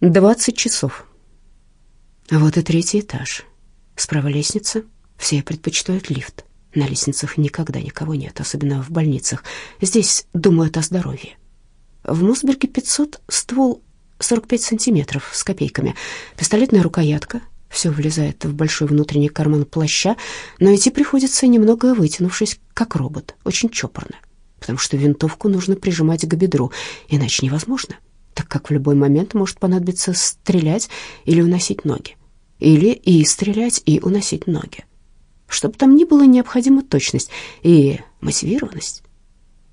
20 часов. Вот и третий этаж. Справа лестница. Все предпочитают лифт. На лестницах никогда никого нет, особенно в больницах. Здесь думают о здоровье. В Мосберге 500, ствол 45 сантиметров с копейками, пистолетная рукоятка, все влезает в большой внутренний карман плаща, но идти приходится немного вытянувшись, как робот, очень чопорно, потому что винтовку нужно прижимать к бедру, иначе невозможно, так как в любой момент может понадобиться стрелять или уносить ноги, или и стрелять, и уносить ноги. Чтобы там ни было, необходима точность и мотивированность.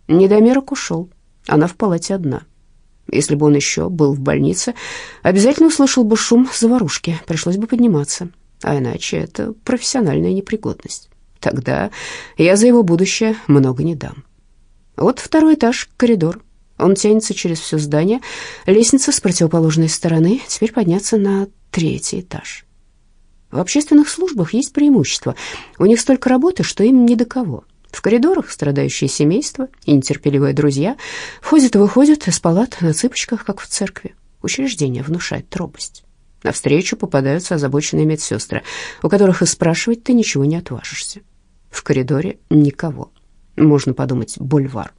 Недомерок ушел, она в палате одна. Если бы он еще был в больнице, обязательно услышал бы шум заварушки, пришлось бы подниматься. А иначе это профессиональная непригодность. Тогда я за его будущее много не дам. Вот второй этаж, коридор. Он тянется через все здание. Лестница с противоположной стороны. Теперь подняться на третий этаж. В общественных службах есть преимущество. У них столько работы, что им ни до кого. В коридорах страдающие семейства и нетерпеливые друзья входят и выходят из палат на цыпочках, как в церкви. Учреждение внушает робость. Навстречу попадаются озабоченные медсестры, у которых и спрашивать ты ничего не отважишься. В коридоре никого. Можно подумать, бульвар.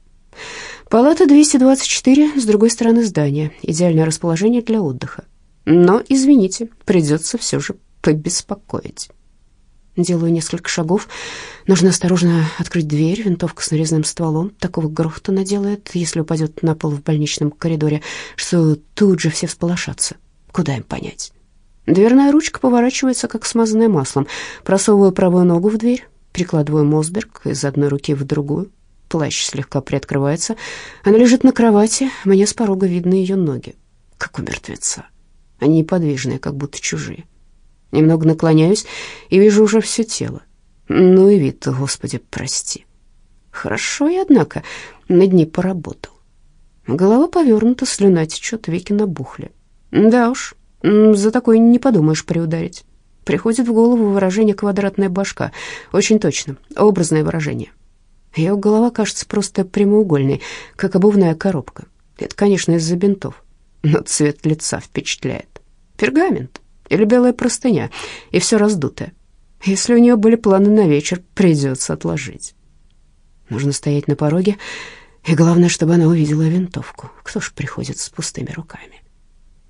Палата 224 с другой стороны здания. Идеальное расположение для отдыха. Но, извините, придется все же побеспокоить. Делаю несколько шагов. Нужно осторожно открыть дверь. Винтовка с нарезным стволом. Такого грохота наделает, если упадет на пол в больничном коридоре, что тут же все всполошатся. Куда им понять? Дверная ручка поворачивается, как смазанная маслом. Просовываю правую ногу в дверь, прикладываю Мосберг из одной руки в другую. Плащ слегка приоткрывается. Она лежит на кровати. Мне с порога видны ее ноги, как у мертвеца. Они неподвижные, как будто чужие. Немного наклоняюсь и вижу уже все тело. Ну и вид, Господи, прости. Хорошо я, однако, над ней поработал. Голова повернута, слюна течет, веки набухли. Да уж, за такое не подумаешь приударить. Приходит в голову выражение «квадратная башка». Очень точно, образное выражение. Ее голова кажется просто прямоугольной, как обувная коробка. Это, конечно, из-за бинтов, но цвет лица впечатляет. Пергамент или белая простыня, и все раздутое. Если у нее были планы на вечер, придется отложить. Нужно стоять на пороге, и главное, чтобы она увидела винтовку. Кто ж приходит с пустыми руками?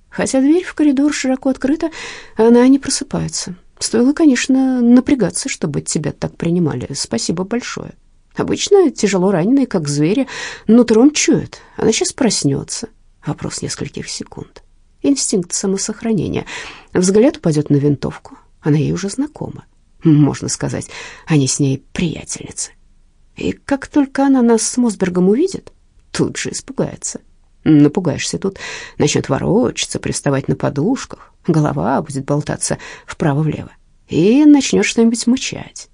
Хотя дверь в коридор широко открыта, она не просыпается. Стоило, конечно, напрягаться, чтобы тебя так принимали. Спасибо большое. Обычно тяжело раненые, как звери, нутром чуют. Она сейчас проснется. Вопрос нескольких секунд инстинкт самосохранения. Взгляд упадет на винтовку. Она ей уже знакома. Можно сказать, они с ней приятельницы. И как только она нас с Мосбергом увидит, тут же испугается. Напугаешься тут, начнет ворочаться, приставать на подушках, голова будет болтаться вправо-влево, и начнет что-нибудь мычать.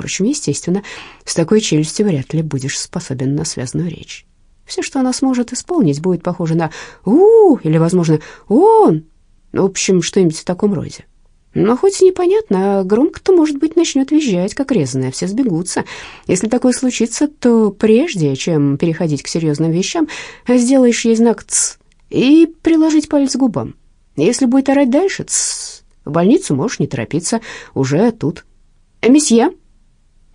Впрочем, естественно, с такой челюстью вряд ли будешь способен на связную речь. Все, что она сможет исполнить, будет похоже на у, или, возможно, «он». В общем, что-нибудь в таком роде. Но хоть и непонятно, громко-то, может быть, начнет визжать, как резаная, все сбегутся. Если такое случится, то прежде, чем переходить к серьезным вещам, сделаешь ей знак «ц» и приложить палец к губам. Если будет орать дальше, «ц», в больницу можешь не торопиться, уже тут. «Месье?»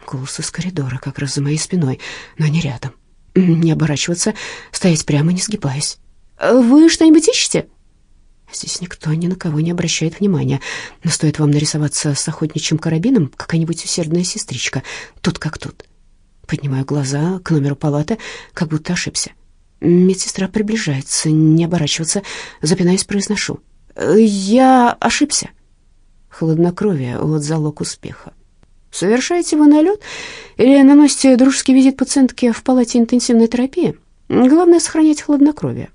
Голос из коридора, как раз за моей спиной, но не рядом не оборачиваться, стоять прямо, не сгибаясь. «Вы что-нибудь ищете?» Здесь никто ни на кого не обращает внимания. Но стоит вам нарисоваться с охотничьим карабином, какая-нибудь усердная сестричка, тут как тут. Поднимаю глаза к номеру палаты, как будто ошибся. Медсестра приближается, не оборачиваться, запинаясь, произношу. «Я ошибся». Хладнокровие — вот залог успеха. Совершаете вы налет или наносите дружеский визит пациентке в палате интенсивной терапии? Главное — сохранять хладнокровие.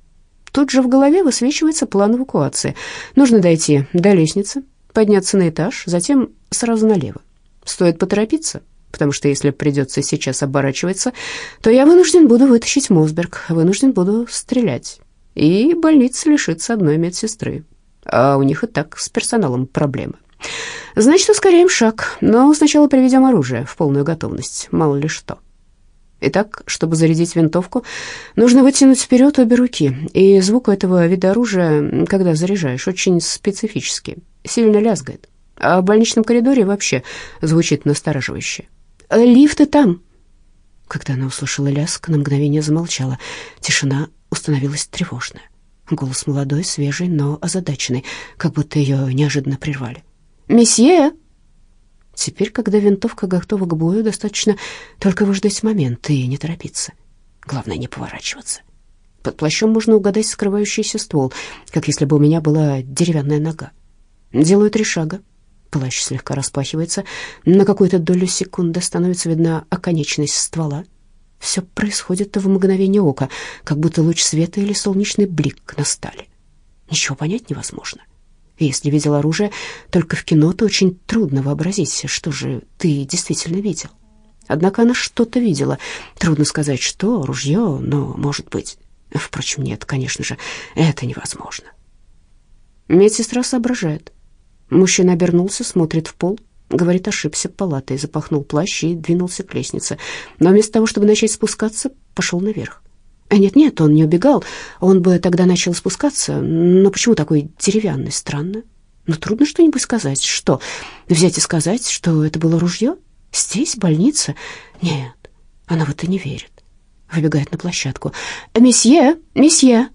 Тут же в голове высвечивается план эвакуации. Нужно дойти до лестницы, подняться на этаж, затем сразу налево. Стоит поторопиться, потому что если придется сейчас оборачиваться, то я вынужден буду вытащить Мосберг, вынужден буду стрелять. И больница лишится одной медсестры. А у них и так с персоналом проблемы. Значит, ускоряем шаг, но сначала приведем оружие в полную готовность, мало ли что. Итак, чтобы зарядить винтовку, нужно вытянуть вперед обе руки, и звук этого вида оружия, когда заряжаешь, очень специфический, сильно лязгает. А в больничном коридоре вообще звучит настораживающе. «Лифты там!» Когда она услышала лязг, на мгновение замолчала. Тишина установилась тревожная. Голос молодой, свежий, но озадаченный, как будто ее неожиданно прервали. «Месье!» Теперь, когда винтовка готова к бою, достаточно только выждать момент и не торопиться. Главное, не поворачиваться. Под плащом можно угадать скрывающийся ствол, как если бы у меня была деревянная нога. Делаю три шага. Плащ слегка распахивается. На какую-то долю секунды становится видна оконечность ствола. Все происходит в мгновение ока, как будто луч света или солнечный блик на стали. Ничего понять невозможно. Если видел оружие только в кино, то очень трудно вообразить, что же ты действительно видел. Однако она что-то видела. Трудно сказать, что, ружье, но, может быть... Впрочем, нет, конечно же, это невозможно. Медсестра соображает. Мужчина обернулся, смотрит в пол, говорит, ошибся палатой, запахнул плащ и двинулся к лестнице. Но вместо того, чтобы начать спускаться, пошел наверх. А нет-нет, он не убегал, он бы тогда начал спускаться, но почему такой деревянный, странно? Ну, трудно что-нибудь сказать. Что, взять и сказать, что это было ружье? Здесь, больница? Нет, она в это не верит. Выбегает на площадку. «Месье, месье!»